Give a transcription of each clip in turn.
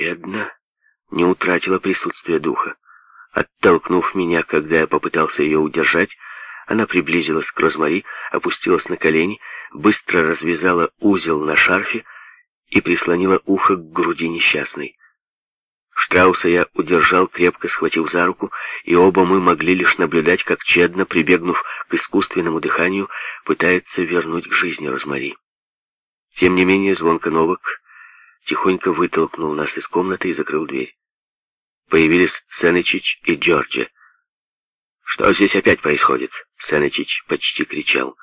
Чедна не утратила присутствие духа. Оттолкнув меня, когда я попытался ее удержать, она приблизилась к Розмари, опустилась на колени, быстро развязала узел на шарфе и прислонила ухо к груди несчастной. Штрауса я удержал, крепко схватив за руку, и оба мы могли лишь наблюдать, как Чедно, прибегнув к искусственному дыханию, пытается вернуть к жизни Розмари. Тем не менее, звонко Новак тихонько вытолкнул нас из комнаты и закрыл дверь. Появились Сенечич и Джорджи. «Что здесь опять происходит?» Сенечич почти кричал.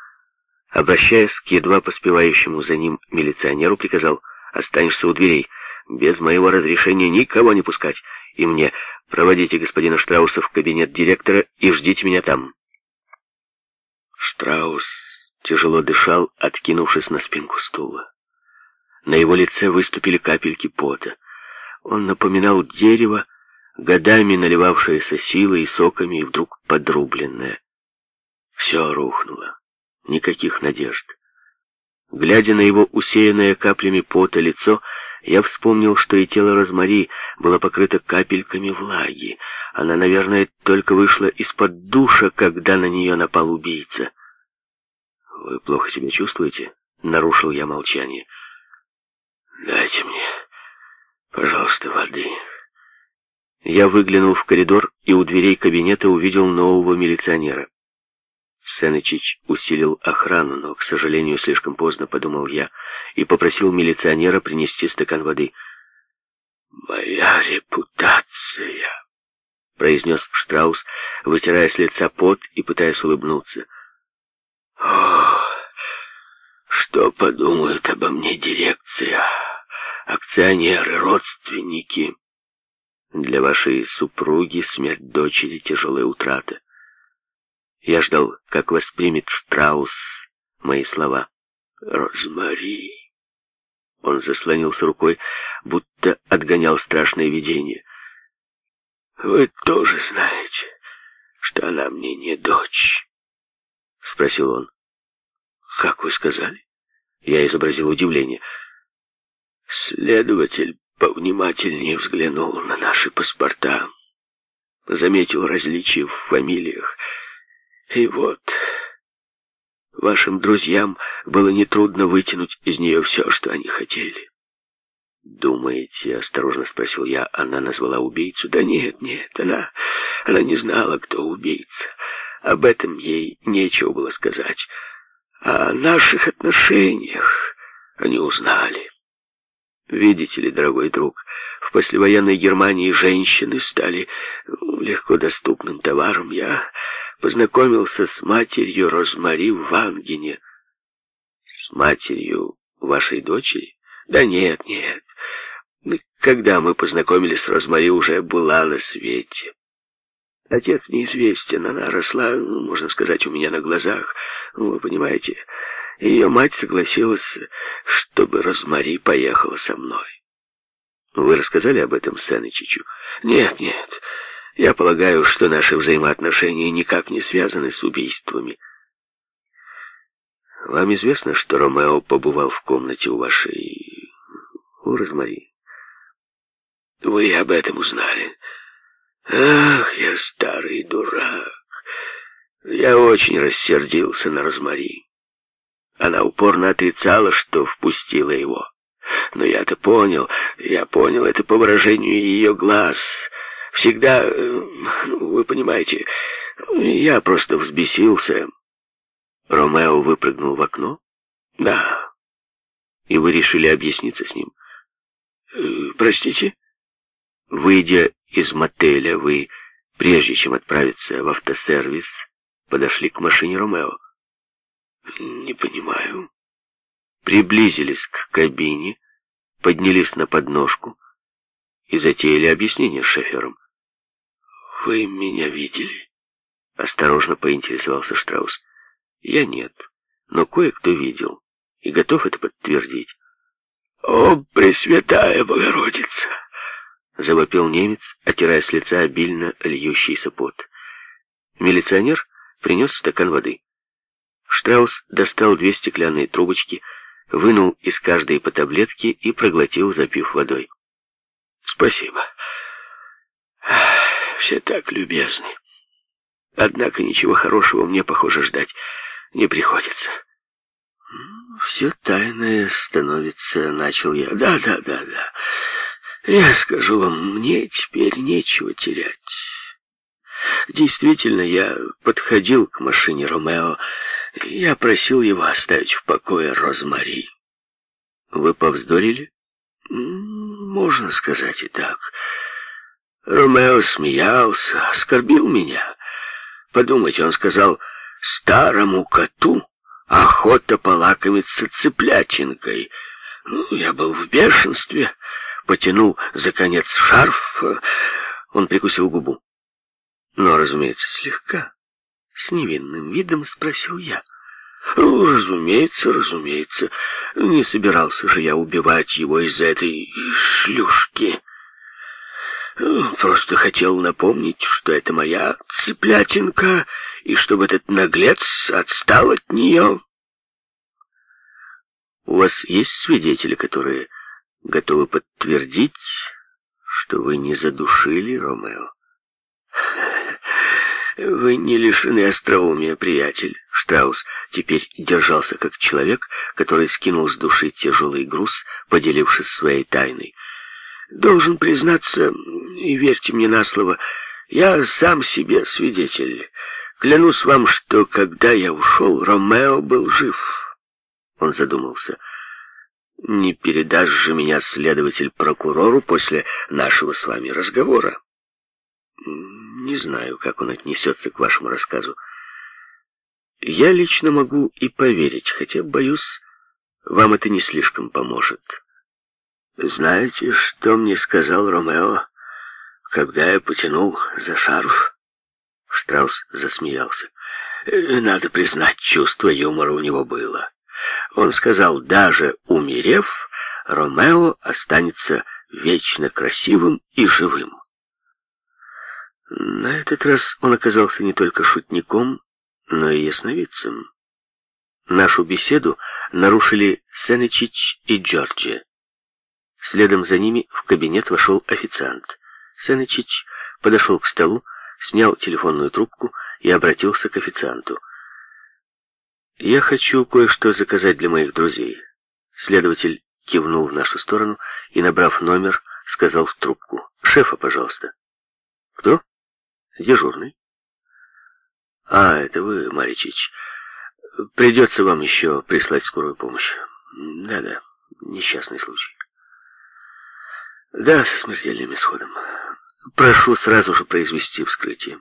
Обращаясь к едва поспевающему за ним милиционеру, приказал «Останешься у дверей, без моего разрешения никого не пускать, и мне проводите господина Штрауса в кабинет директора и ждите меня там». Штраус тяжело дышал, откинувшись на спинку стула. На его лице выступили капельки пота. Он напоминал дерево, годами наливавшееся силой и соками, и вдруг подрубленное. Все рухнуло. Никаких надежд. Глядя на его усеянное каплями пота лицо, я вспомнил, что и тело Розмари было покрыто капельками влаги. Она, наверное, только вышла из-под душа, когда на нее напал убийца. «Вы плохо себя чувствуете?» — нарушил я молчание. «Дайте мне, пожалуйста, воды». Я выглянул в коридор и у дверей кабинета увидел нового милиционера. Сенычич усилил охрану, но, к сожалению, слишком поздно, подумал я, и попросил милиционера принести стакан воды. «Моя репутация», — произнес Штраус, вытирая с лица пот и пытаясь улыбнуться. «О, что подумают обо мне дирекция, акционеры, родственники?» «Для вашей супруги смерть дочери — тяжелая утрата. Я ждал, как воспримет Штраус мои слова. «Розмари!» Он заслонился рукой, будто отгонял страшное видение. «Вы тоже знаете, что она мне не дочь?» — спросил он. «Как вы сказали?» Я изобразил удивление. Следователь повнимательнее взглянул на наши паспорта, заметил различия в фамилиях, и вот, вашим друзьям было нетрудно вытянуть из нее все, что они хотели. «Думаете, — осторожно спросил я, — она назвала убийцу?» «Да нет, нет, она, она не знала, кто убийца. Об этом ей нечего было сказать. О наших отношениях они узнали. Видите ли, дорогой друг, в послевоенной Германии женщины стали легко доступным товаром. Я познакомился с матерью Розмари в Вангене. С матерью вашей дочери? Да нет, нет. Когда мы познакомились Розмари, уже была на свете. Отец неизвестен, она росла, ну, можно сказать, у меня на глазах. Ну, вы понимаете, ее мать согласилась, чтобы Розмари поехала со мной. Вы рассказали об этом Сенычичу? Нет, нет. Я полагаю, что наши взаимоотношения никак не связаны с убийствами. Вам известно, что Ромео побывал в комнате у вашей... у Розмари? Вы об этом узнали. Ах, я старый дурак. Я очень рассердился на Розмари. Она упорно отрицала, что впустила его. Но я-то понял, я понял это по выражению ее глаз — Всегда, э, ну, вы понимаете, я просто взбесился. Ромео выпрыгнул в окно? Да. И вы решили объясниться с ним? Э, простите? Выйдя из мотеля, вы, прежде чем отправиться в автосервис, подошли к машине Ромео. Не понимаю. Приблизились к кабине, поднялись на подножку и затеяли объяснение с шофером. «Вы меня видели?» Осторожно поинтересовался Штраус. «Я нет, но кое-кто видел и готов это подтвердить». «О, Пресвятая Богородица!» Завопил немец, отирая с лица обильно льющийся пот. Милиционер принес стакан воды. Штраус достал две стеклянные трубочки, вынул из каждой по таблетке и проглотил, запив водой. Спасибо. Все так любезны. Однако ничего хорошего мне, похоже, ждать не приходится. Все тайное становится, начал я. Да, да, да, да. Я скажу вам, мне теперь нечего терять. Действительно, я подходил к машине Ромео, я просил его оставить в покое Розмари. Вы повздорили? Можно сказать и так. Ромео смеялся, оскорбил меня. Подумайте, он сказал, старому коту охота полакомиться цыплятинкой. Ну, я был в бешенстве, потянул за конец шарф, он прикусил губу. Но, разумеется, слегка, с невинным видом спросил я. Разумеется, разумеется, не собирался же я убивать его из-за этой шлюшки. Просто хотел напомнить, что это моя цыплятинка, и чтобы этот наглец отстал от нее. У вас есть свидетели, которые готовы подтвердить, что вы не задушили Ромео? Вы не лишены остроумия, приятель. Штраус теперь держался как человек, который скинул с души тяжелый груз, поделившись своей тайной. Должен признаться, и верьте мне на слово, я сам себе свидетель. Клянусь вам, что когда я ушел, Ромео был жив. Он задумался. Не передашь же меня следователь прокурору после нашего с вами разговора? Не знаю, как он отнесется к вашему рассказу. Я лично могу и поверить, хотя, боюсь, вам это не слишком поможет. Знаете, что мне сказал Ромео, когда я потянул за шарф? Штраус засмеялся. Э, надо признать, чувство юмора у него было. Он сказал, даже умерев, Ромео останется вечно красивым и живым. На этот раз он оказался не только шутником, но и ясновидцем. Нашу беседу нарушили Сенечич и Джорджия. Следом за ними в кабинет вошел официант. Сенечич подошел к столу, снял телефонную трубку и обратился к официанту. «Я хочу кое-что заказать для моих друзей». Следователь кивнул в нашу сторону и, набрав номер, сказал в трубку. «Шефа, пожалуйста». «Кто?» «Дежурный». «А, это вы, Маричич. Придется вам еще прислать скорую помощь. Да-да, несчастный случай». «Да, со смертельным исходом. Прошу сразу же произвести вскрытие».